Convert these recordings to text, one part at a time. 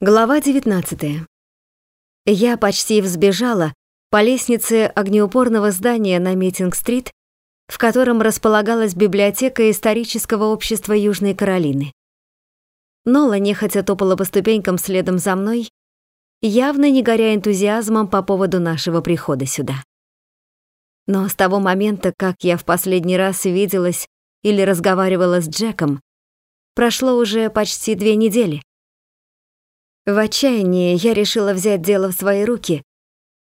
Глава 19. Я почти взбежала по лестнице огнеупорного здания на Митинг-стрит, в котором располагалась библиотека исторического общества Южной Каролины. Нола нехотя топала по ступенькам следом за мной, явно не горя энтузиазмом по поводу нашего прихода сюда. Но с того момента, как я в последний раз виделась или разговаривала с Джеком, прошло уже почти две недели. В отчаянии я решила взять дело в свои руки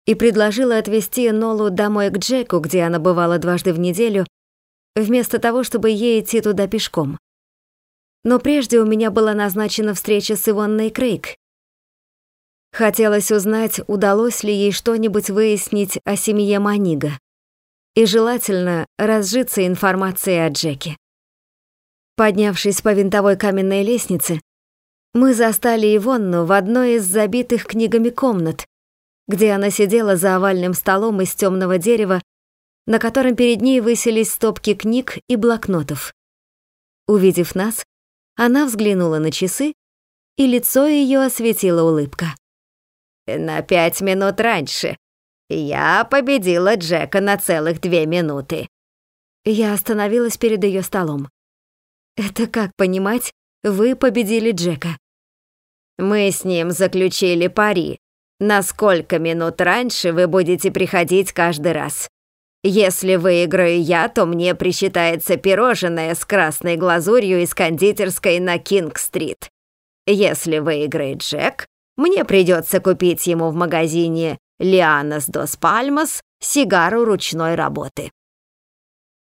и предложила отвезти Нолу домой к Джеку, где она бывала дважды в неделю, вместо того, чтобы ей идти туда пешком. Но прежде у меня была назначена встреча с Ивонной Крейг. Хотелось узнать, удалось ли ей что-нибудь выяснить о семье Манига. И желательно разжиться информацией о Джеке. Поднявшись по винтовой каменной лестнице, мы застали Ивонну в одной из забитых книгами комнат, где она сидела за овальным столом из темного дерева, на котором перед ней высились стопки книг и блокнотов. Увидев нас, она взглянула на часы, и лицо ее осветила улыбка. «На пять минут раньше. Я победила Джека на целых две минуты». Я остановилась перед ее столом. «Это как понимать, вы победили Джека?» Мы с ним заключили пари. На сколько минут раньше вы будете приходить каждый раз? Если выиграю я, то мне присчитается пирожное с красной глазурью из кондитерской на Кинг-стрит. Если выиграет Джек, мне придется купить ему в магазине Лианас Дос Пальмас сигару ручной работы.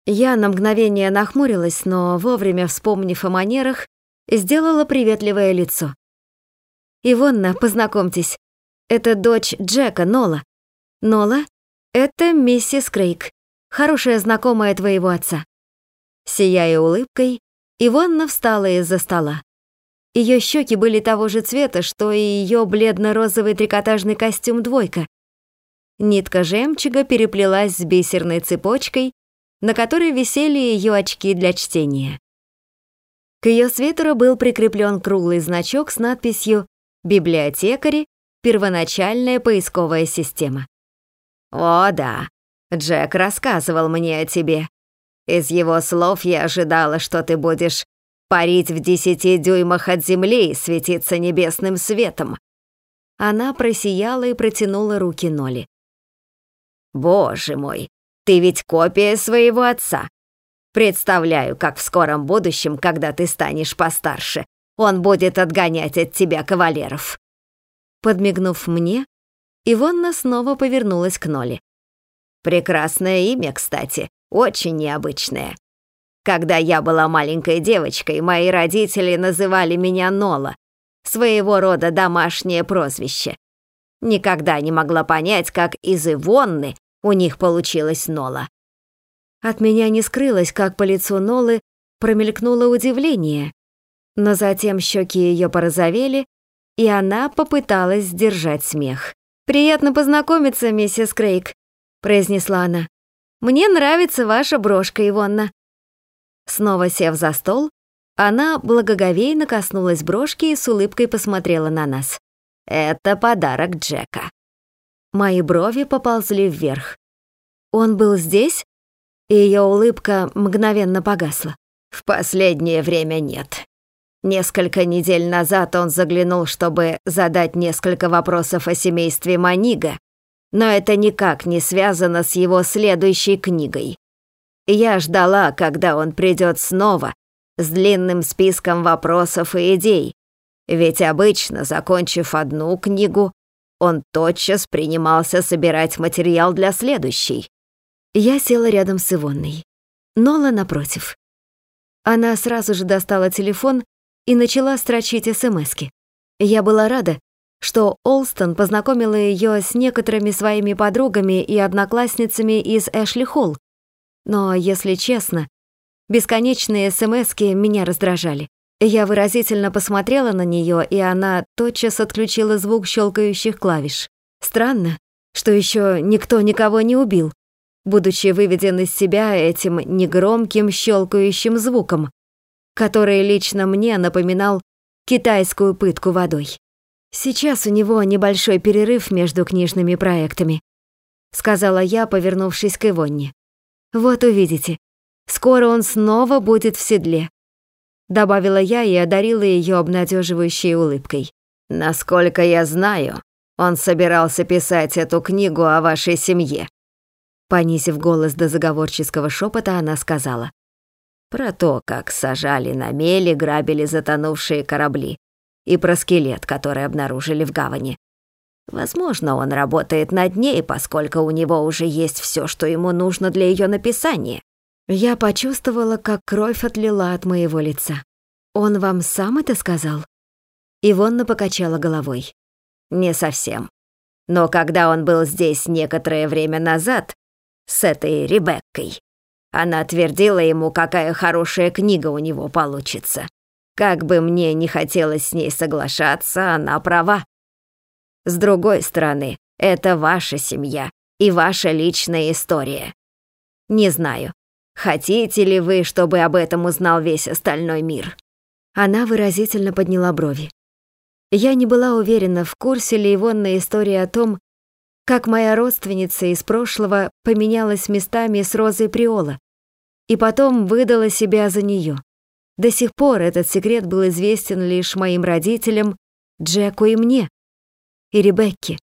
Я на мгновение нахмурилась, но вовремя вспомнив о манерах, сделала приветливое лицо. Ивонна, познакомьтесь. Это дочь Джека, Нола. Нола — это миссис Крейг, хорошая знакомая твоего отца». Сияя улыбкой, Ивонна встала из-за стола. Ее щеки были того же цвета, что и ее бледно-розовый трикотажный костюм «двойка». Нитка жемчуга переплелась с бисерной цепочкой, на которой висели ее очки для чтения. К ее свитеру был прикреплен круглый значок с надписью библиотекари, первоначальная поисковая система. «О, да, Джек рассказывал мне о тебе. Из его слов я ожидала, что ты будешь парить в десяти дюймах от земли и светиться небесным светом». Она просияла и протянула руки Ноли. «Боже мой, ты ведь копия своего отца. Представляю, как в скором будущем, когда ты станешь постарше, он будет отгонять от тебя кавалеров». Подмигнув мне, Ивонна снова повернулась к Ноле. «Прекрасное имя, кстати, очень необычное. Когда я была маленькой девочкой, мои родители называли меня Нола, своего рода домашнее прозвище. Никогда не могла понять, как из Ивонны у них получилось Нола. От меня не скрылось, как по лицу Нолы промелькнуло удивление, но затем щеки ее порозовели, и она попыталась сдержать смех. «Приятно познакомиться, миссис Крейг», — произнесла она. «Мне нравится ваша брошка, Ивонна». Снова сев за стол, она благоговейно коснулась брошки и с улыбкой посмотрела на нас. «Это подарок Джека». Мои брови поползли вверх. «Он был здесь?» И ее улыбка мгновенно погасла. «В последнее время нет. Несколько недель назад он заглянул, чтобы задать несколько вопросов о семействе Манига, но это никак не связано с его следующей книгой. Я ждала, когда он придет снова с длинным списком вопросов и идей, ведь обычно, закончив одну книгу, он тотчас принимался собирать материал для следующей. Я села рядом с Ивонной. Нола напротив. Она сразу же достала телефон и начала строчить СМСки. Я была рада, что Олстон познакомила ее с некоторыми своими подругами и одноклассницами из Эшли Холл. Но, если честно, бесконечные СМСки меня раздражали. Я выразительно посмотрела на нее, и она тотчас отключила звук щелкающих клавиш. Странно, что еще никто никого не убил, будучи выведен из себя этим негромким щелкающим звуком который лично мне напоминал китайскую пытку водой. Сейчас у него небольшой перерыв между книжными проектами, сказала я, повернувшись к Ивонне. Вот увидите, скоро он снова будет в седле. Добавила я и одарила ее обнадеживающей улыбкой. Насколько я знаю, он собирался писать эту книгу о вашей семье. Понизив голос до заговорческого шепота, она сказала. Про то, как сажали на мели, грабили затонувшие корабли. И про скелет, который обнаружили в гавани. Возможно, он работает над ней, поскольку у него уже есть все, что ему нужно для ее написания. Я почувствовала, как кровь отлила от моего лица. Он вам сам это сказал? Ивонна покачала головой. Не совсем. Но когда он был здесь некоторое время назад с этой Ребеккой, она твердила ему, какая хорошая книга у него получится. Как бы мне не хотелось с ней соглашаться, она права. С другой стороны, это ваша семья и ваша личная история. Не знаю, хотите ли вы, чтобы об этом узнал весь остальной мир?» Она выразительно подняла брови. Я не была уверена, в курсе ли Ивонна история о том, как моя родственница из прошлого поменялась местами с Розой Приола и потом выдала себя за нее. До сих пор этот секрет был известен лишь моим родителям, Джеку и мне, и Ребекке.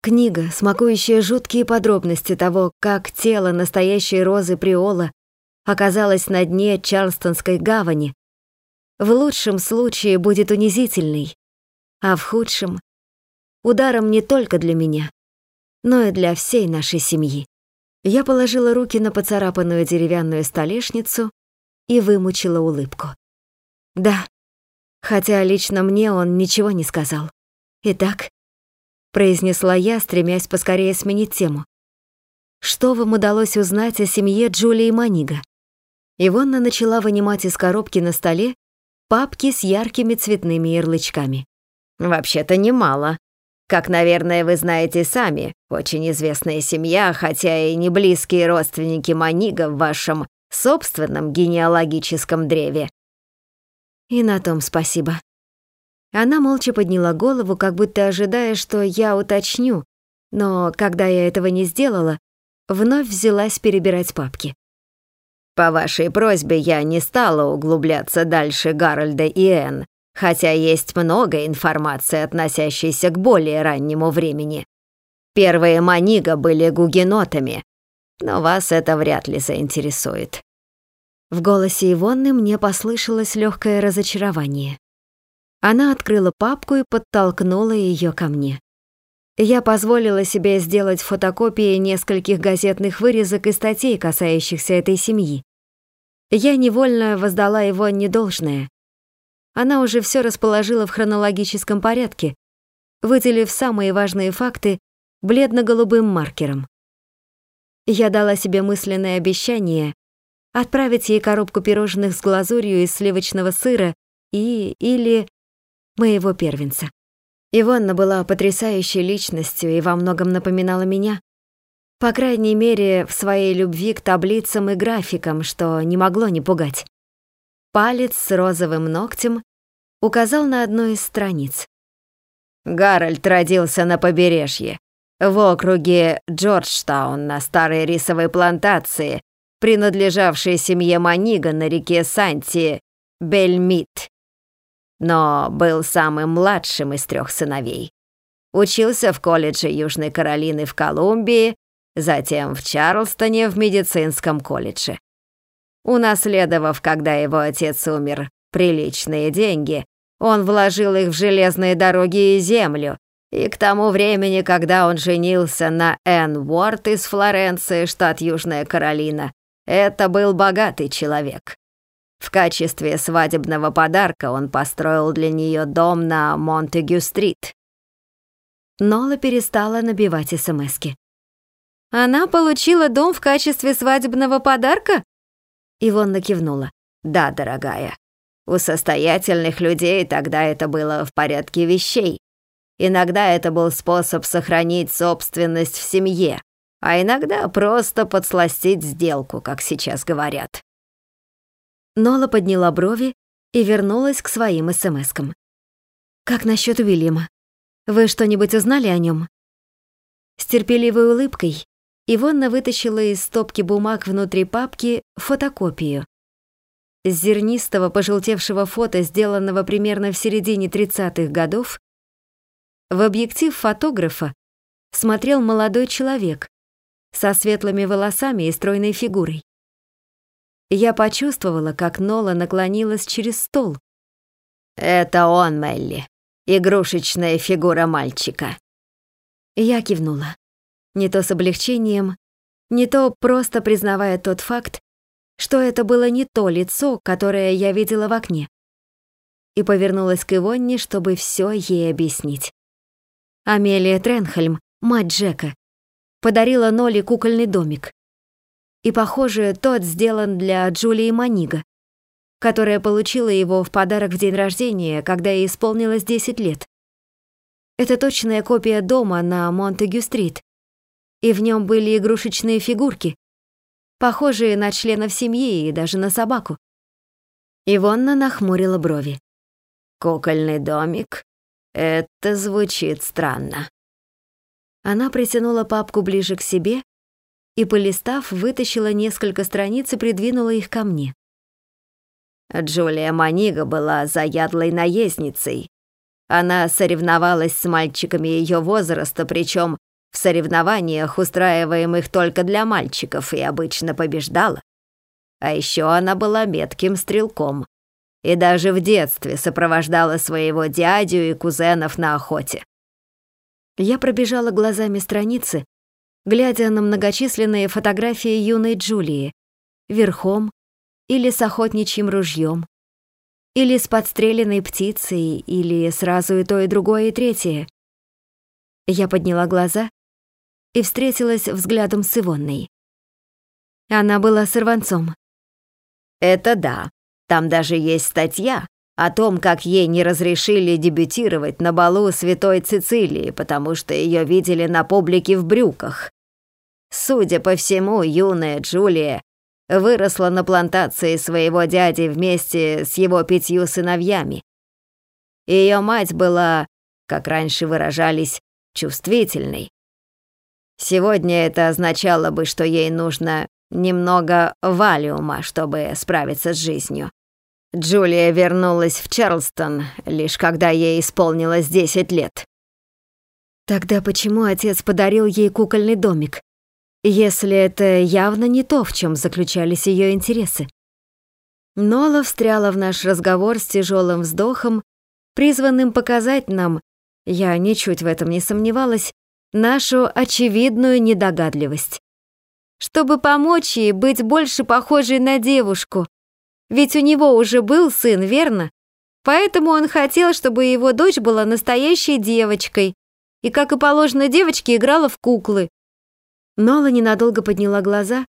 Книга, смакующая жуткие подробности того, как тело настоящей Розы Приола оказалось на дне Чарлстонской гавани, в лучшем случае будет унизительной, а в худшем — ударом не только для меня, но и для всей нашей семьи. Я положила руки на поцарапанную деревянную столешницу и вымучила улыбку. Да, хотя лично мне он ничего не сказал. Итак, произнесла я, стремясь поскорее сменить тему. Что вам удалось узнать о семье Джулии Манига? Ивонна начала вынимать из коробки на столе папки с яркими цветными ярлычками. «Вообще-то немало. Как, наверное, вы знаете сами, очень известная семья, хотя и не близкие родственники Манига в вашем собственном генеалогическом древе». И на том спасибо. Она молча подняла голову, как будто ожидая, что я уточню, но когда я этого не сделала, вновь взялась перебирать папки. По вашей просьбе я не стала углубляться дальше Гарольда и Энн, хотя есть много информации, относящейся к более раннему времени. Первые Манига были гугенотами, но вас это вряд ли заинтересует». В голосе Ивонны мне послышалось легкое разочарование. Она открыла папку и подтолкнула ее ко мне. Я позволила себе сделать фотокопии нескольких газетных вырезок и статей, касающихся этой семьи. Я невольно воздала его недолжное. Она уже все расположила в хронологическом порядке, выделив самые важные факты бледно-голубым маркером. Я дала себе мысленное обещание отправить ей коробку пирожных с глазурью из сливочного сыра и или моего первенца. Иванна была потрясающей личностью и во многом напоминала меня. По крайней мере, в своей любви к таблицам и графикам, что не могло не пугать. Палец с розовым ногтем указал на одну из страниц. Гарольд родился на побережье, в округе Джорджтаун на старой рисовой плантации, принадлежавшей семье Манига на реке Санти, Бельмит. Но был самым младшим из трех сыновей. Учился в колледже Южной Каролины в Колумбии, затем в Чарлстоне в медицинском колледже. Унаследовав, когда его отец умер, приличные деньги, он вложил их в железные дороги и землю, и к тому времени, когда он женился на Энн Уорд из Флоренции, штат Южная Каролина, это был богатый человек. В качестве свадебного подарка он построил для нее дом на Монтегю-стрит. Нола перестала набивать СМСки. «Она получила дом в качестве свадебного подарка?» Ивонна кивнула. «Да, дорогая. У состоятельных людей тогда это было в порядке вещей. Иногда это был способ сохранить собственность в семье, а иногда просто подсластить сделку, как сейчас говорят. Нола подняла брови и вернулась к своим СМСкам. «Как насчет Уильяма?» Вы что-нибудь узнали о нем? С терпеливой улыбкой Ивонна вытащила из стопки бумаг внутри папки фотокопию. С зернистого пожелтевшего фото, сделанного примерно в середине 30-х годов, в объектив фотографа смотрел молодой человек со светлыми волосами и стройной фигурой. Я почувствовала, как Нола наклонилась через стол. «Это он, Мелли, игрушечная фигура мальчика». Я кивнула не то с облегчением, не то просто признавая тот факт, что это было не то лицо, которое я видела в окне. И повернулась к Ивонне, чтобы все ей объяснить. Амелия Тренхельм, мать Джека, подарила Ноле кукольный домик. И, похоже, тот сделан для Джулии Манига, которая получила его в подарок в день рождения, когда ей исполнилось 10 лет. Это точная копия дома на Монтегю-стрит, и в нем были игрушечные фигурки, похожие на членов семьи и даже на собаку. Ивонна нахмурила брови. «Кукольный домик? Это звучит странно». Она притянула папку ближе к себе и, полистав, вытащила несколько страниц и придвинула их ко мне. Джулия Манига была заядлой наездницей. Она соревновалась с мальчиками ее возраста, причем в соревнованиях, устраиваемых только для мальчиков, и обычно побеждала. А еще она была метким стрелком и даже в детстве сопровождала своего дядю и кузенов на охоте. Я пробежала глазами страницы, глядя на многочисленные фотографии юной Джулии, верхом или с охотничьим ружьем, или с подстреленной птицей, или сразу и то, и другое, и третье. Я подняла глаза и встретилась взглядом с Ивонной. Она была сорванцом. «Это да. Там даже есть статья о том, как ей не разрешили дебютировать на балу Святой Цицилии, потому что ее видели на публике в брюках. Судя по всему, юная Джулия выросла на плантации своего дяди вместе с его пятью сыновьями. Ее мать была, как раньше выражались, чувствительной. Сегодня это означало бы, что ей нужно немного валиума, чтобы справиться с жизнью. Джулия вернулась в Чарлстон, лишь когда ей исполнилось 10 лет. Тогда почему отец подарил ей кукольный домик, если это явно не то, в чем заключались ее интересы? Нола встряла в наш разговор с тяжелым вздохом, призванным показать нам, я ничуть в этом не сомневалась, нашу очевидную недогадливость. Чтобы помочь ей быть больше похожей на девушку. Ведь у него уже был сын, верно? Поэтому он хотел, чтобы его дочь была настоящей девочкой и, как и положено девочке, играла в куклы. Нола ненадолго подняла глаза,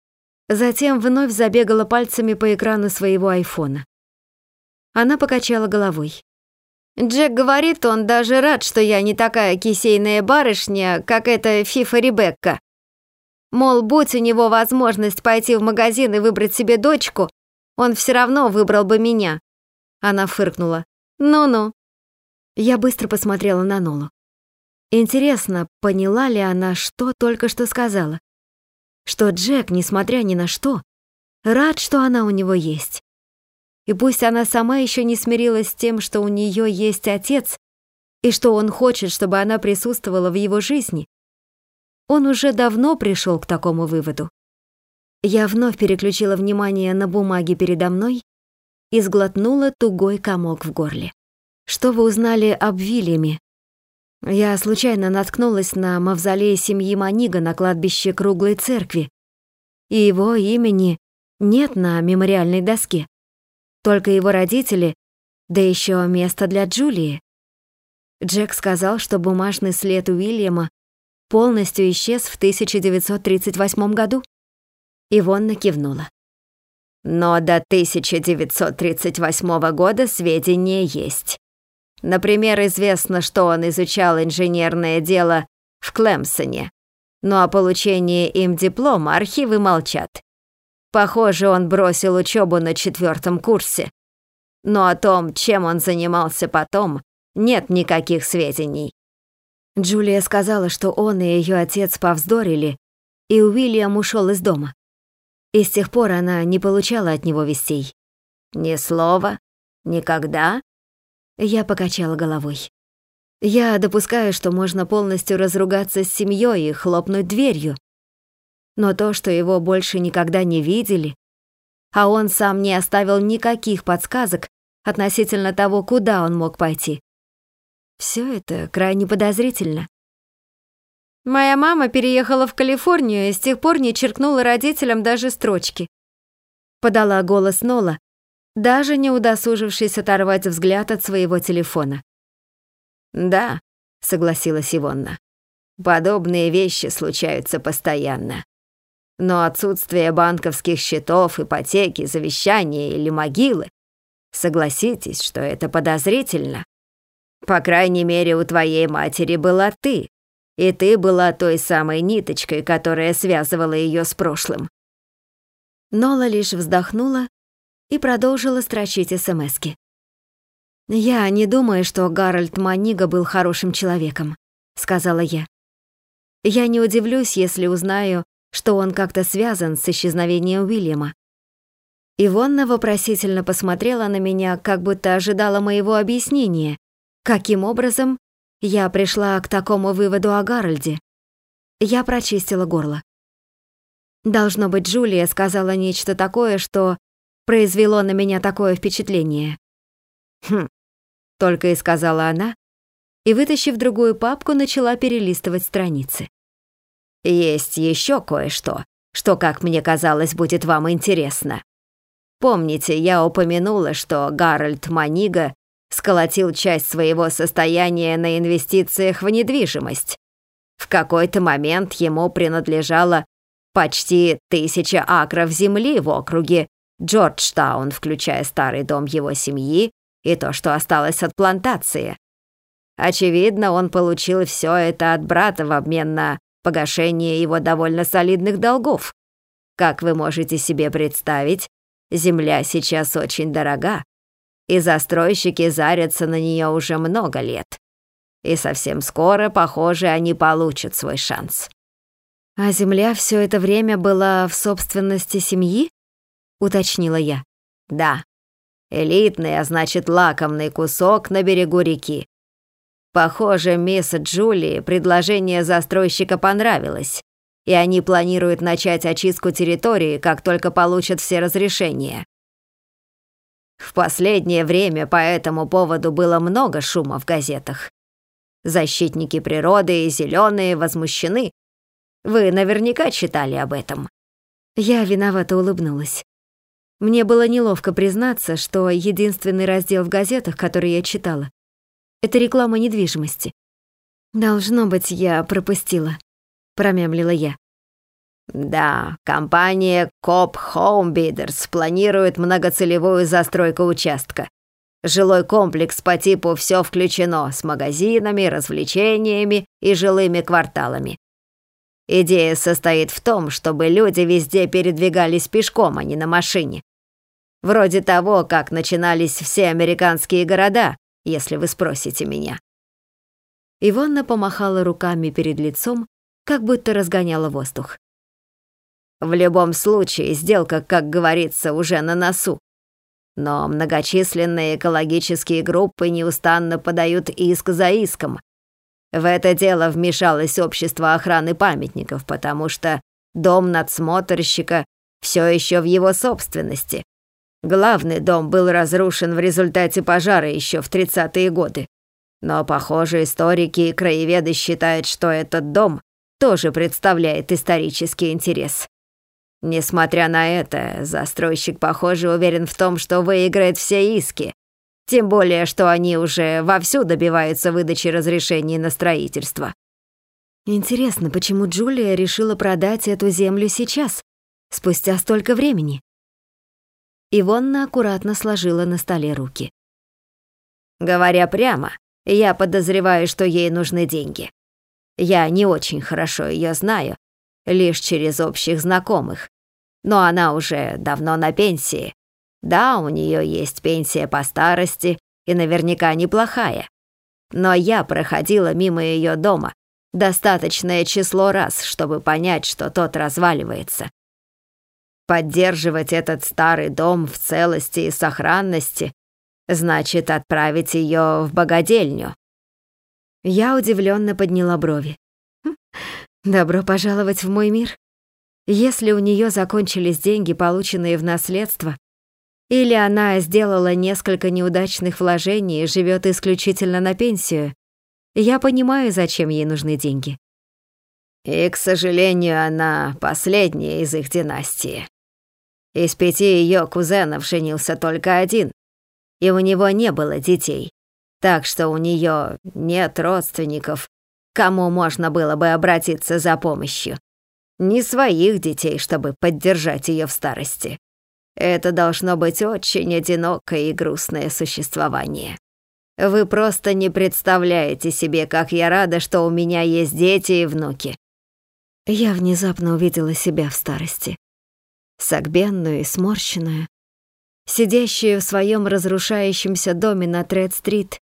затем вновь забегала пальцами по экрану своего айфона. Она покачала головой. Джек говорит, он даже рад, что я не такая кисейная барышня, как эта Фифа Ребекка. Мол, будь у него возможность пойти в магазин и выбрать себе дочку, он все равно выбрал бы меня. Она фыркнула. Ну-ну. Я быстро посмотрела на Нолу. Интересно, поняла ли она, что только что сказала? Что Джек, несмотря ни на что, рад, что она у него есть. И пусть она сама еще не смирилась с тем, что у нее есть отец, и что он хочет, чтобы она присутствовала в его жизни, он уже давно пришел к такому выводу. Я вновь переключила внимание на бумаги передо мной и сглотнула тугой комок в горле. Что вы узнали об Вильяме? Я случайно наткнулась на мавзолей семьи Манига на кладбище Круглой Церкви, и его имени нет на мемориальной доске только его родители, да еще место для Джулии. Джек сказал, что бумажный след Уильяма полностью исчез в 1938 году. Ивонна кивнула. Но до 1938 года сведения есть. Например, известно, что он изучал инженерное дело в Клемсоне, но о получении им диплома архивы молчат. Похоже, он бросил учебу на четвертом курсе. Но о том, чем он занимался потом, нет никаких сведений. Джулия сказала, что он и ее отец повздорили, и Уильям ушел из дома. И с тех пор она не получала от него вестей. «Ни слова? Никогда?» Я покачала головой. Я допускаю, что можно полностью разругаться с семьей и хлопнуть дверью. Но то, что его больше никогда не видели, а он сам не оставил никаких подсказок относительно того, куда он мог пойти, все это крайне подозрительно. Моя мама переехала в Калифорнию и с тех пор не черкнула родителям даже строчки. Подала голос Нола, даже не удосужившись оторвать взгляд от своего телефона. «Да», — согласилась Ивонна, — «подобные вещи случаются постоянно. Но отсутствие банковских счетов, ипотеки, завещания или могилы, согласитесь, что это подозрительно. По крайней мере, у твоей матери была ты, и ты была той самой ниточкой, которая связывала ее с прошлым». Нола лишь вздохнула и продолжила строчить СМСки. «Я не думаю, что Гарольд Манига был хорошим человеком», — сказала я. «Я не удивлюсь, если узнаю, что он как-то связан с исчезновением Уильяма». Ивонна вопросительно посмотрела на меня, как будто ожидала моего объяснения, каким образом я пришла к такому выводу о Гарольде. Я прочистила горло. Должно быть, Джулия сказала нечто такое, что произвело на меня такое впечатление. Хм, только и сказала она, и, вытащив другую папку, начала перелистывать страницы. Есть еще кое-что, что, как мне казалось, будет вам интересно. Помните, я упомянула, что Гарольд Манига сколотил часть своего состояния на инвестициях в недвижимость. В какой-то момент ему принадлежало почти тысяча акров земли в округе Джорджтаун, включая старый дом его семьи и то, что осталось от плантации. Очевидно, он получил все это от брата в обмен на погашение его довольно солидных долгов. Как вы можете себе представить, земля сейчас очень дорога, и застройщики зарятся на нее уже много лет. И совсем скоро, похоже, они получат свой шанс. А земля все это время была в собственности семьи? уточнила я. Да. Элитный, а значит, лакомный кусок на берегу реки. Похоже, мисс Джулии предложение застройщика понравилось, и они планируют начать очистку территории, как только получат все разрешения. В последнее время по этому поводу было много шума в газетах. Защитники природы и зеленые возмущены. Вы наверняка читали об этом. Я виновато улыбнулась. Мне было неловко признаться, что единственный раздел в газетах, который я читала, это реклама недвижимости. Должно быть, я пропустила, промямлила я. Да, компания Coop Home Bidders планирует многоцелевую застройку участка. Жилой комплекс по типу «все включено» с магазинами, развлечениями и жилыми кварталами. Идея состоит в том, чтобы люди везде передвигались пешком, а не на машине. Вроде того, как начинались все американские города, если вы спросите меня. Ивонна помахала руками перед лицом, как будто разгоняла воздух. В любом случае, сделка, как говорится, уже на носу. Но многочисленные экологические группы неустанно подают иск за иском, в это дело вмешалось общество охраны памятников, потому что дом надсмотрщика все еще в его собственности. Главный дом был разрушен в результате пожара еще в 30-е годы. Но, похоже, историки и краеведы считают, что этот дом тоже представляет исторический интерес. Несмотря на это, застройщик, похоже, уверен в том, что выиграет все иски, тем более, что они уже вовсю добиваются выдачи разрешений на строительство. Интересно, почему Джулия решила продать эту землю сейчас, спустя столько времени? Ивонна аккуратно сложила на столе руки. Говоря прямо, я подозреваю, что ей нужны деньги. Я не очень хорошо ее знаю, лишь через общих знакомых. Но она уже давно на пенсии, да, у нее есть пенсия по старости и наверняка неплохая. но я проходила мимо ее дома достаточное число раз, чтобы понять, что тот разваливается. Поддерживать этот старый дом в целости и сохранности значит отправить ее в богадельню. Я удивленно подняла брови. Хм, добро пожаловать в мой мир. Если у нее закончились деньги, полученные в наследство, или она сделала несколько неудачных вложений и живет исключительно на пенсию, я понимаю, зачем ей нужны деньги. И, к сожалению, она последняя из их династии. Из пяти ее кузенов женился только один, и у него не было детей, так что у нее нет родственников, кому можно было бы обратиться за помощью. Ни своих детей, чтобы поддержать ее в старости. Это должно быть очень одинокое и грустное существование. Вы просто не представляете себе, как я рада, что у меня есть дети и внуки. Я внезапно увидела себя в старости. Согбенную и сморщенную, сидящую в своем разрушающемся доме на Тред-стрит,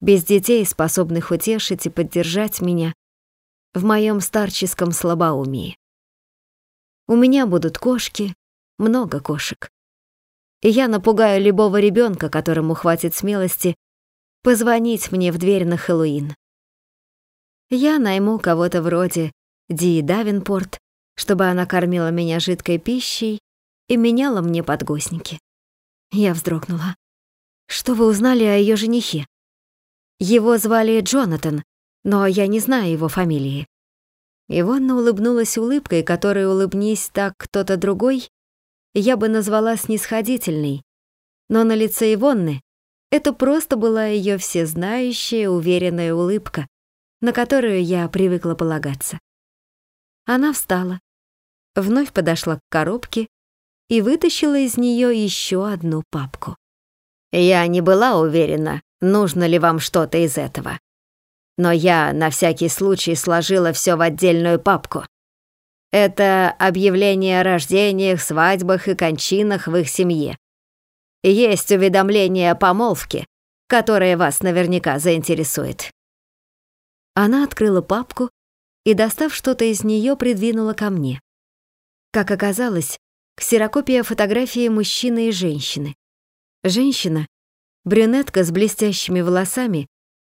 без детей, способных утешить и поддержать меня в моем старческом слабоумии. У меня будут кошки, много кошек. И я напугаю любого ребенка, которому хватит смелости позвонить мне в дверь на Хэллоуин. Я найму кого-то вроде Ди Давинпорт, чтобы она кормила меня жидкой пищей и меняла мне подгузники. Я вздрогнула. Что вы узнали о ее женихе? Его звали Джонатан, но я не знаю его фамилии. Ивонна улыбнулась улыбкой, которой улыбнись так кто-то другой, я бы назвала снисходительной. Но на лице Ивонны это просто была ее всезнающая, уверенная улыбка, на которую я привыкла полагаться. Она встала, вновь подошла к коробке и вытащила из нее еще одну папку. «Я не была уверена, нужно ли вам что-то из этого. Но я на всякий случай сложила все в отдельную папку. Это объявление о рождениях, свадьбах и кончинах в их семье. Есть уведомление о помолвке, которое вас наверняка заинтересует». Она открыла папку и, достав что-то из нее, придвинула ко мне. Как оказалось, ксерокопия фотографии мужчины и женщины. Женщина — брюнетка с блестящими волосами,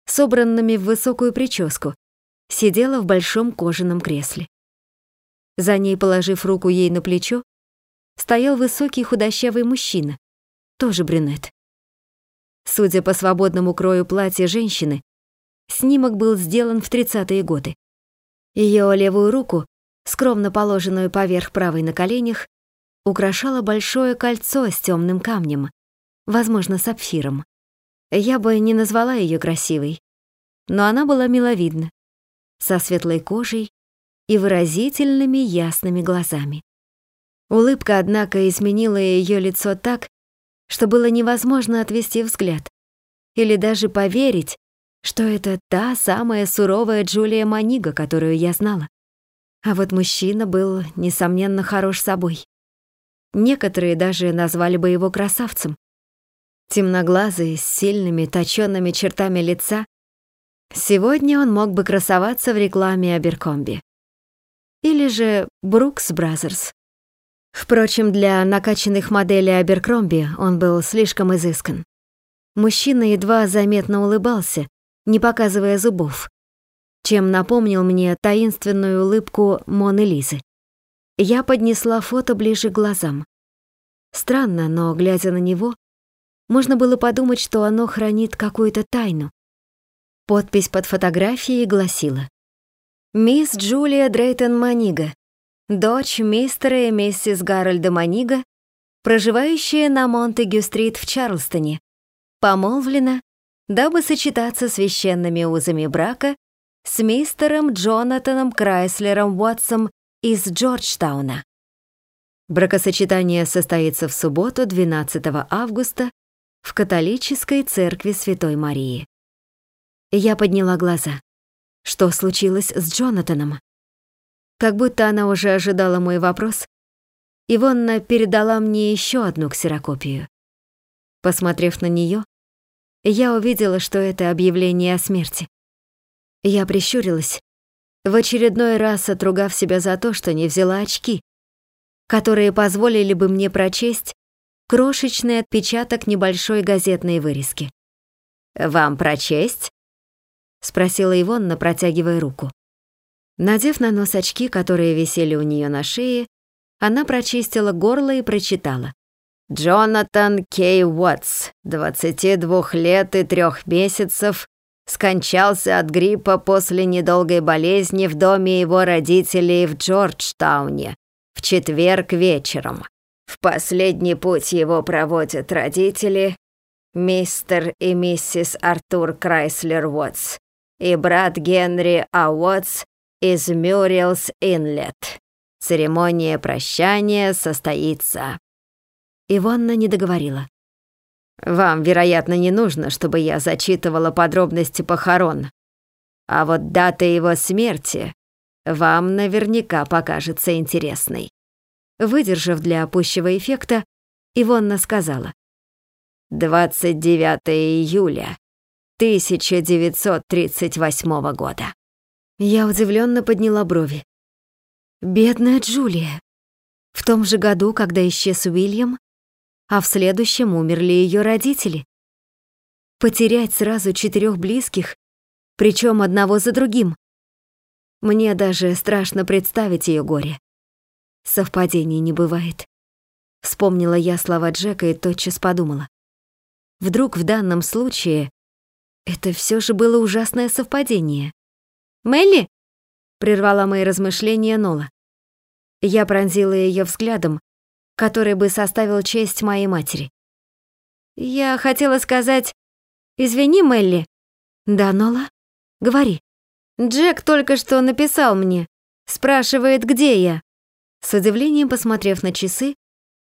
собранными в высокую прическу, сидела в большом кожаном кресле. За ней, положив руку ей на плечо, стоял высокий худощавый мужчина, тоже брюнет. Судя по свободному крою платья женщины, снимок был сделан в 30-е годы. Ее левую руку, скромно положенную поверх правой на коленях, украшало большое кольцо с темным камнем, возможно, сапфиром. Я бы не назвала ее красивой, но она была миловидна, со светлой кожей и выразительными ясными глазами. Улыбка, однако, изменила ее лицо так, что было невозможно отвести взгляд или даже поверить, что это та самая суровая Джулия Манига, которую я знала. А вот мужчина был, несомненно, хорош собой. Некоторые даже назвали бы его красавцем. Темноглазый, с сильными, точёными чертами лица, сегодня он мог бы красоваться в рекламе Abercrombie. Или же Brooks Brothers. Впрочем, для накачанных моделей Аберкромби он был слишком изыскан. Мужчина едва заметно улыбался, не показывая зубов, чем напомнил мне таинственную улыбку Моны Лизы. Я поднесла фото ближе к глазам. Странно, но, глядя на него, можно было подумать, что оно хранит какую-то тайну. Подпись под фотографией гласила «Мисс Джулия Дрейтон Манига, дочь мистера и миссис Гарольда Манига, проживающая на Монтегю-стрит в Чарлстоне, помолвлена, дабы сочетаться священными узами брака с мистером Джонатаном Крайслером Уотсом из Джорджтауна. Бракосочетание состоится в субботу, 12 августа, в католической церкви Святой Марии. Я подняла глаза. Что случилось с Джонатаном? Как будто она уже ожидала мой вопрос, Ивонна передала мне еще одну ксерокопию. Посмотрев на нее, я увидела, что это объявление о смерти. Я прищурилась, в очередной раз отругав себя за то, что не взяла очки, которые позволили бы мне прочесть крошечный отпечаток небольшой газетной вырезки. «Вам прочесть?» — спросила Ивонна, протягивая руку. Надев на нос очки, которые висели у нее на шее, она прочистила горло и прочитала. Джонатан Кей Уотс, 22 лет и трех месяцев, скончался от гриппа после недолгой болезни в доме его родителей в Джорджтауне в четверг вечером. В последний путь его проводят родители, мистер и миссис Артур Крайслер Уотс и брат Генри А. Уотс из Мюрриелс Инлет. Церемония прощания состоится Иванна не договорила. «Вам, вероятно, не нужно, чтобы я зачитывала подробности похорон. А вот дата его смерти вам наверняка покажется интересной». Выдержав для пущего эффекта, Ивонна сказала. «29 июля 1938 года». Я удивленно подняла брови. «Бедная Джулия. В том же году, когда исчез Уильям, а в следующем умерли ее родители. Потерять сразу четырех близких, причем одного за другим. Мне даже страшно представить ее горе. Совпадений не бывает. Вспомнила я слова Джека и тотчас подумала. Вдруг в данном случае это все же было ужасное совпадение. «Мелли?» — прервала мои размышления Нола. Я пронзила ее взглядом, который бы составил честь моей матери. Я хотела сказать, извини, Мелли. Да, Нола, говори. Джек только что написал мне, спрашивает, где я. С удивлением посмотрев на часы,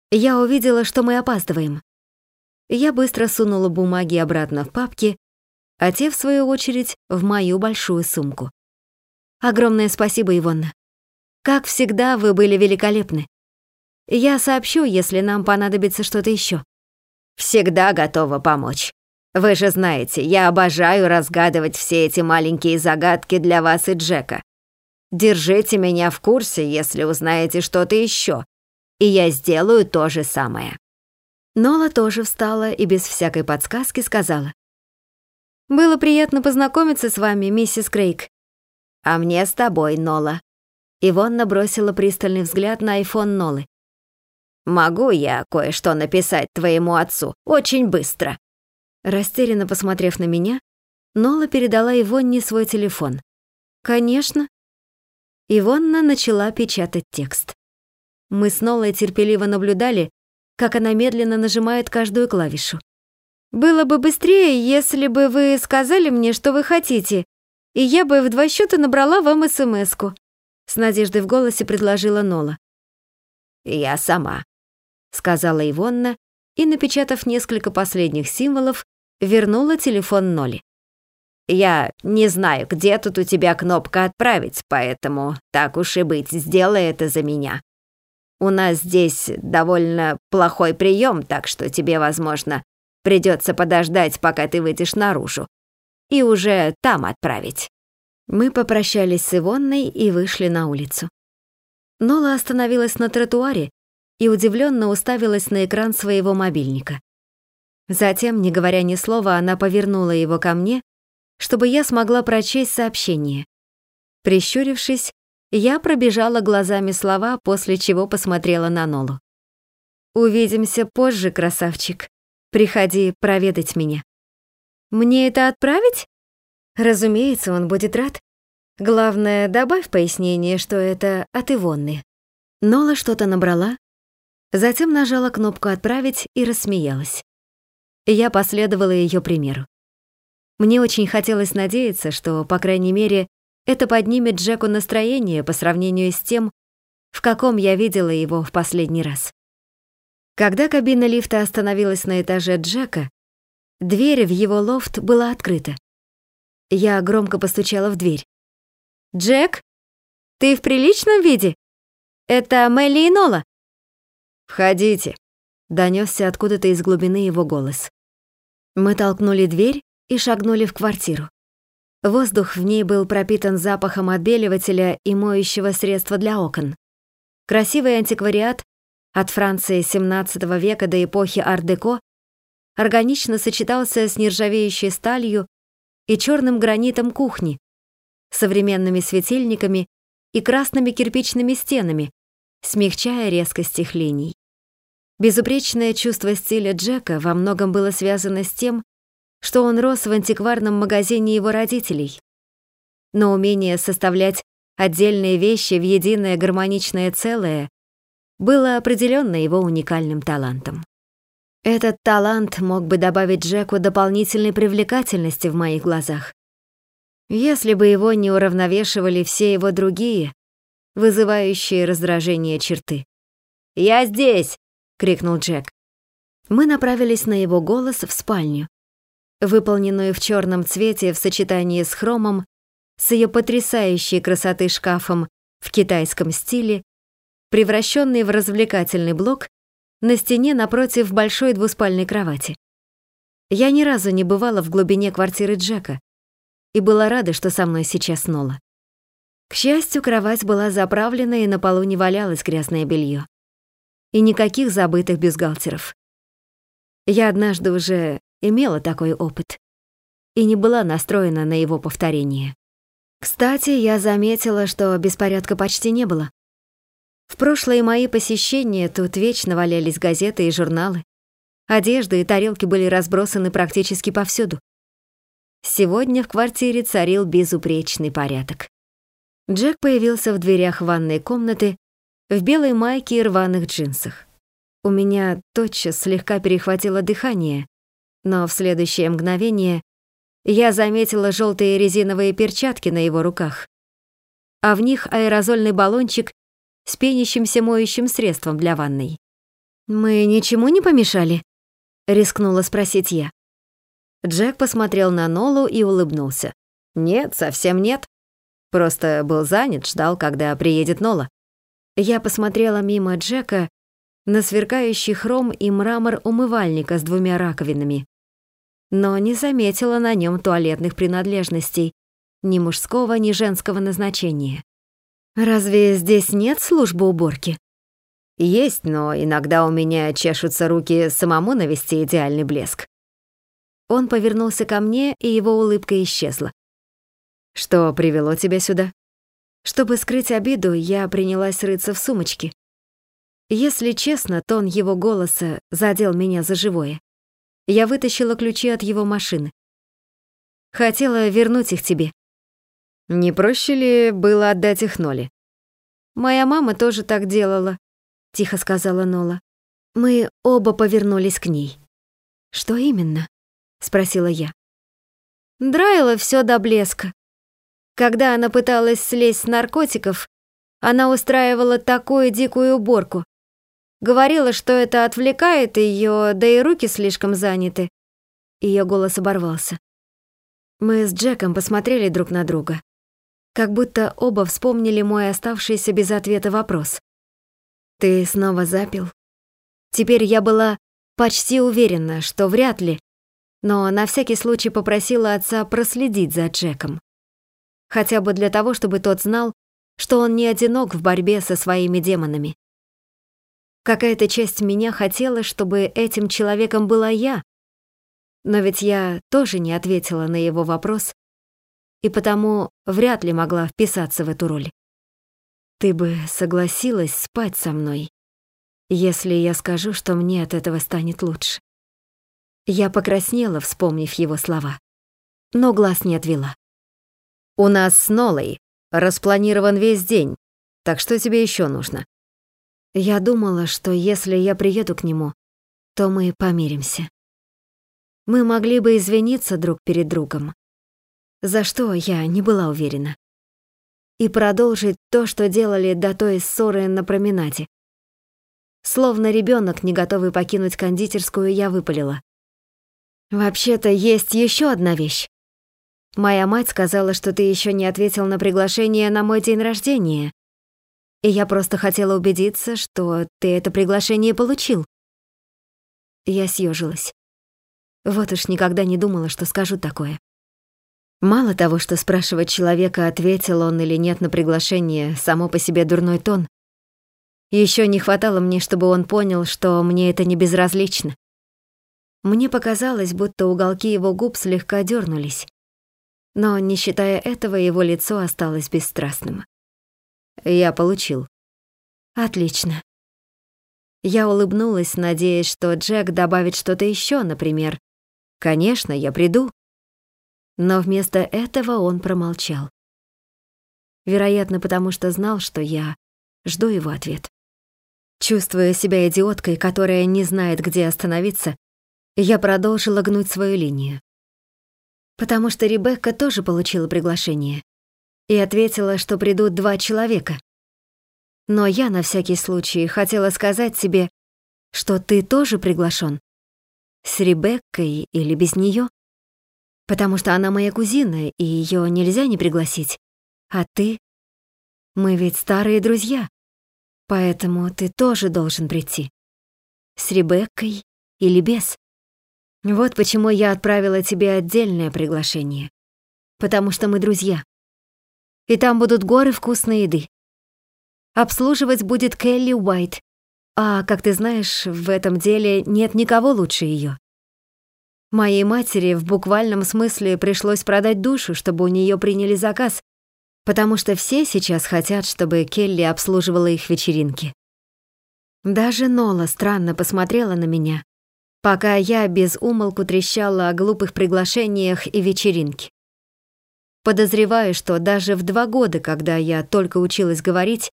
я увидела, что мы опаздываем. Я быстро сунула бумаги обратно в папки, а те, в свою очередь, в мою большую сумку. Огромное спасибо, Ивонна. Как всегда, вы были великолепны. Я сообщу, если нам понадобится что-то еще. Всегда готова помочь. Вы же знаете, я обожаю разгадывать все эти маленькие загадки для вас и Джека. Держите меня в курсе, если узнаете что-то еще, и я сделаю то же самое». Нола тоже встала и без всякой подсказки сказала. «Было приятно познакомиться с вами, миссис Крейг». «А мне с тобой, Нола». Ивонна бросила пристальный взгляд на айфон Нолы. «Могу я кое-что написать твоему отцу? Очень быстро». Растерянно посмотрев на меня, Нола передала Ивонне свой телефон. «Конечно». Ивонна начала печатать текст. Мы с Нолой терпеливо наблюдали, как она медленно нажимает каждую клавишу. «Было бы быстрее, если бы вы сказали мне, что вы хотите, и я бы в два счета набрала вам СМС-ку», с надеждой в голосе предложила Нола. «Я сама», сказала Ивонна и, напечатав несколько последних символов, вернула телефон Ноли. «Я не знаю, где тут у тебя кнопка «Отправить», поэтому, так уж и быть, сделай это за меня. У нас здесь довольно плохой прием, так что тебе, возможно, придется подождать, пока ты выйдешь наружу, и уже там отправить». Мы попрощались с Ивонной и вышли на улицу. Нола остановилась на тротуаре и удивленно уставилась на экран своего мобильника. Затем, не говоря ни слова, она повернула его ко мне, чтобы я смогла прочесть сообщение. Прищурившись, я пробежала глазами слова, после чего посмотрела на Нолу. «Увидимся позже, красавчик. Приходи проведать меня». «Мне это отправить?» Разумеется, он будет рад. Главное, добавь пояснение, что это от Ивонны. Нола что-то набрала, Затем нажала кнопку «Отправить» и рассмеялась. Я последовала ее примеру. Мне очень хотелось надеяться, что, по крайней мере, это поднимет Джеку настроение по сравнению с тем, в каком я видела его в последний раз. Когда кабина лифта остановилась на этаже Джека, дверь в его лофт была открыта. Я громко постучала в дверь. «Джек, ты в приличном виде? Это Мелли и Нола?» «Входите», — донесся откуда-то из глубины его голос. Мы толкнули дверь и шагнули в квартиру. Воздух в ней был пропитан запахом отбеливателя и моющего средства для окон. Красивый антиквариат от Франции XVII века до эпохи ар-деко органично сочетался с нержавеющей сталью и черным гранитом кухни, современными светильниками и красными кирпичными стенами, смягчая резкость их линий. Безупречное чувство стиля Джека во многом было связано с тем, что он рос в антикварном магазине его родителей. Но умение составлять отдельные вещи в единое гармоничное целое было определенно его уникальным талантом. Этот талант мог бы добавить Джеку дополнительной привлекательности в моих глазах, если бы его не уравновешивали все его другие, вызывающие раздражение черты. «Я здесь!» — крикнул Джек. Мы направились на его голос в спальню, выполненную в черном цвете в сочетании с хромом, с ее потрясающей красоты шкафом в китайском стиле, превращенный в развлекательный блок на стене напротив большой двуспальной кровати. Я ни разу не бывала в глубине квартиры Джека и была рада, что со мной сейчас Нола. К счастью, кровать была заправлена, и на полу не валялось грязное белье. И никаких забытых бюстгальтеров. Я однажды уже имела такой опыт и не была настроена на его повторение. Кстати, я заметила, что беспорядка почти не было. В прошлые мои посещения тут вечно валялись газеты и журналы. Одежда и тарелки были разбросаны практически повсюду. Сегодня в квартире царил безупречный порядок. Джек появился в дверях ванной комнаты в белой майке и рваных джинсах. У меня тотчас слегка перехватило дыхание, но в следующее мгновение я заметила желтые резиновые перчатки на его руках, а в них аэрозольный баллончик с пенящимся моющим средством для ванной. «Мы ничему не помешали?» — рискнула спросить я. Джек посмотрел на Нолу и улыбнулся. «Нет, совсем нет. Просто был занят, ждал, когда приедет Нола». Я посмотрела мимо Джека на сверкающий хром и мрамор умывальника с двумя раковинами, но не заметила на нем туалетных принадлежностей, ни мужского, ни женского назначения. «Разве здесь нет службы уборки?» «Есть, но иногда у меня чешутся руки самому навести идеальный блеск». Он повернулся ко мне, и его улыбка исчезла. «Что привело тебя сюда?» Чтобы скрыть обиду, я принялась рыться в сумочке. Если честно, тон его голоса задел меня за живое я вытащила ключи от его машины. Хотела вернуть их тебе. Не проще ли было отдать их Ноле? Моя мама тоже так делала, тихо сказала Нола. Мы оба повернулись к ней. Что именно? спросила я. Драила все до блеска. Когда она пыталась слезть с наркотиков, она устраивала такую дикую уборку, Говорила, что это отвлекает ее, да и руки слишком заняты. Ее голос оборвался. Мы с Джеком посмотрели друг на друга. Как будто оба вспомнили мой оставшийся без ответа вопрос. «Ты снова запил?» Теперь я была почти уверена, что вряд ли, но на всякий случай попросила отца проследить за Джеком. Хотя бы для того, чтобы тот знал, что он не одинок в борьбе со своими демонами. Какая-то часть меня хотела, чтобы этим человеком была я. Но ведь я тоже не ответила на его вопрос, и потому вряд ли могла вписаться в эту роль. Ты бы согласилась спать со мной, если я скажу, что мне от этого станет лучше. Я покраснела, вспомнив его слова, но глаз не отвела. «У нас с Нолой распланирован весь день, так что тебе еще нужно?» Я думала, что если я приеду к нему, то мы помиримся. Мы могли бы извиниться друг перед другом, за что я не была уверена, и продолжить то, что делали до той ссоры на променаде. Словно ребенок, не готовый покинуть кондитерскую, я выпалила. «Вообще-то есть еще одна вещь. Моя мать сказала, что ты еще не ответил на приглашение на мой день рождения, и я просто хотела убедиться, что ты это приглашение получил. Я съежилась. Вот уж никогда не думала, что скажу такое. Мало того, что спрашивать человека, ответил он или нет на приглашение, само по себе дурной тон. Еще не хватало мне, чтобы он понял, что мне это не безразлично. Мне показалось, будто уголки его губ слегка дернулись. Но, не считая этого, его лицо осталось бесстрастным. Я получил. Отлично. Я улыбнулась, надеясь, что Джек добавит что-то еще, например. «Конечно, я приду». Но вместо этого он промолчал. Вероятно, потому что знал, что я жду его ответ. Чувствуя себя идиоткой, которая не знает, где остановиться, я продолжила гнуть свою линию. Потому что Ребекка тоже получила приглашение и ответила, что придут два человека. Но я на всякий случай хотела сказать тебе, что ты тоже приглашен. С Ребеккой или без нее, Потому что она моя кузина, и ее нельзя не пригласить. А ты? Мы ведь старые друзья. Поэтому ты тоже должен прийти. С Ребеккой или без. Вот почему я отправила тебе отдельное приглашение. Потому что мы друзья. И там будут горы вкусной еды. Обслуживать будет Келли Уайт. А, как ты знаешь, в этом деле нет никого лучше ее. Моей матери в буквальном смысле пришлось продать душу, чтобы у нее приняли заказ, потому что все сейчас хотят, чтобы Келли обслуживала их вечеринки. Даже Нола странно посмотрела на меня, пока я без умолку трещала о глупых приглашениях и вечеринке. Подозреваю, что даже в два года, когда я только училась говорить,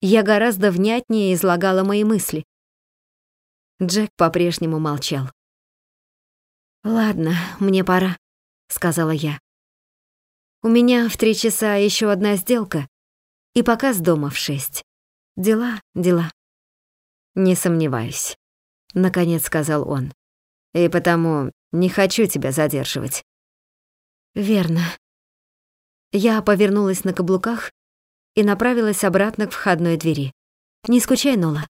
я гораздо внятнее излагала мои мысли. Джек по-прежнему молчал. «Ладно, мне пора», — сказала я. «У меня в три часа еще одна сделка, и показ дома в шесть. Дела, дела». «Не сомневаюсь», — наконец сказал он. «И потому не хочу тебя задерживать». «Верно». Я повернулась на каблуках и направилась обратно к входной двери. «Не скучай, Нола.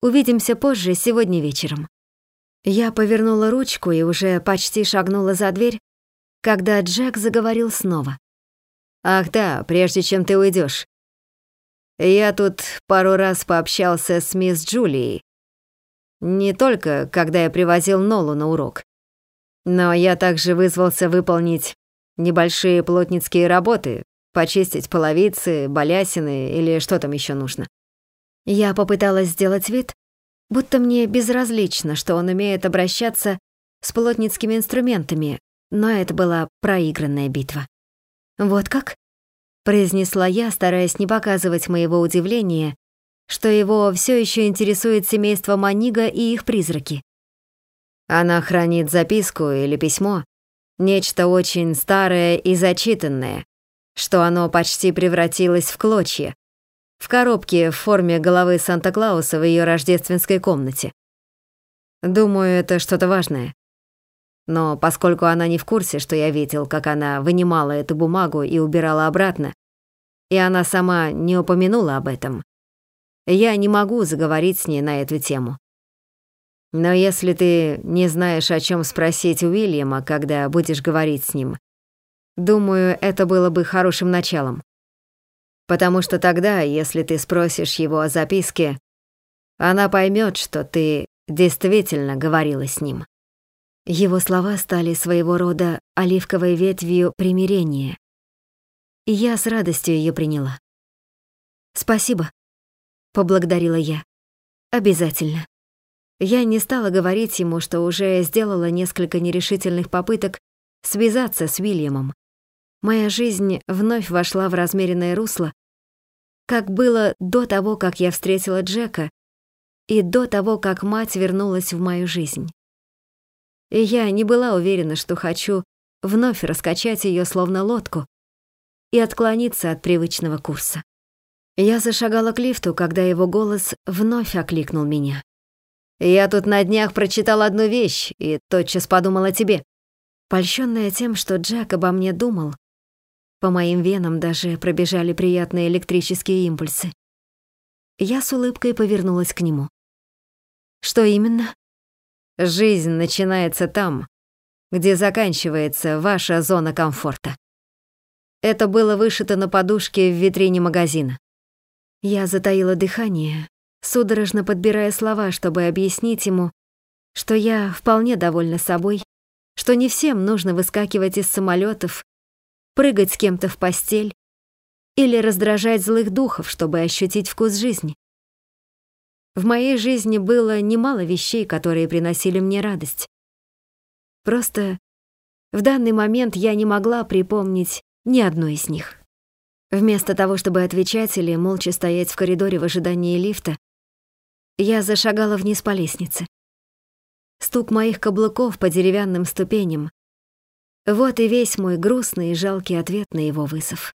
Увидимся позже, сегодня вечером». Я повернула ручку и уже почти шагнула за дверь, когда Джек заговорил снова. «Ах да, прежде чем ты уйдешь. Я тут пару раз пообщался с мисс Джулией. Не только, когда я привозил Нолу на урок. Но я также вызвался выполнить небольшие плотницкие работы, Почистить половицы, балясины или что там еще нужно. Я попыталась сделать вид, будто мне безразлично, что он умеет обращаться с плотницкими инструментами, но это была проигранная битва. «Вот как?» — произнесла я, стараясь не показывать моего удивления, что его все еще интересует семейство Манига и их призраки. Она хранит записку или письмо, нечто очень старое и зачитанное, что оно почти превратилось в клочья, в коробке в форме головы Санта-Клауса в ее рождественской комнате. Думаю, это что-то важное. Но поскольку она не в курсе, что я видел, как она вынимала эту бумагу и убирала обратно, и она сама не упомянула об этом, я не могу заговорить с ней на эту тему. Но если ты не знаешь, о чем спросить Уильяма, когда будешь говорить с ним, Думаю, это было бы хорошим началом. Потому что тогда, если ты спросишь его о записке, она поймет, что ты действительно говорила с ним. Его слова стали своего рода оливковой ветвью примирения. И я с радостью ее приняла. «Спасибо», — поблагодарила я. «Обязательно». Я не стала говорить ему, что уже сделала несколько нерешительных попыток связаться с Уильямом, моя жизнь вновь вошла в размеренное русло, как было до того, как я встретила Джека, и до того, как мать вернулась в мою жизнь. И я не была уверена, что хочу вновь раскачать ее словно лодку и отклониться от привычного курса. Я зашагала к лифту, когда его голос вновь окликнул меня. «Я тут на днях прочитал одну вещь и тотчас подумала о тебе». Польщённая тем, что Джек обо мне думал, по моим венам даже пробежали приятные электрические импульсы. Я с улыбкой повернулась к нему. «Что именно?» Жизнь начинается там, где заканчивается ваша зона комфорта. Это было вышито на подушке в витрине магазина. Я затаила дыхание, судорожно подбирая слова, чтобы объяснить ему, что я вполне довольна собой, что не всем нужно выскакивать из самолетов, прыгать с кем-то в постель или раздражать злых духов, чтобы ощутить вкус жизни. В моей жизни было немало вещей, которые приносили мне радость. Просто в данный момент я не могла припомнить ни одной из них. Вместо того, чтобы отвечать или молча стоять в коридоре в ожидании лифта, я зашагала вниз по лестнице. Стук моих каблуков по деревянным ступеням. Вот и весь мой грустный и жалкий ответ на его вызов.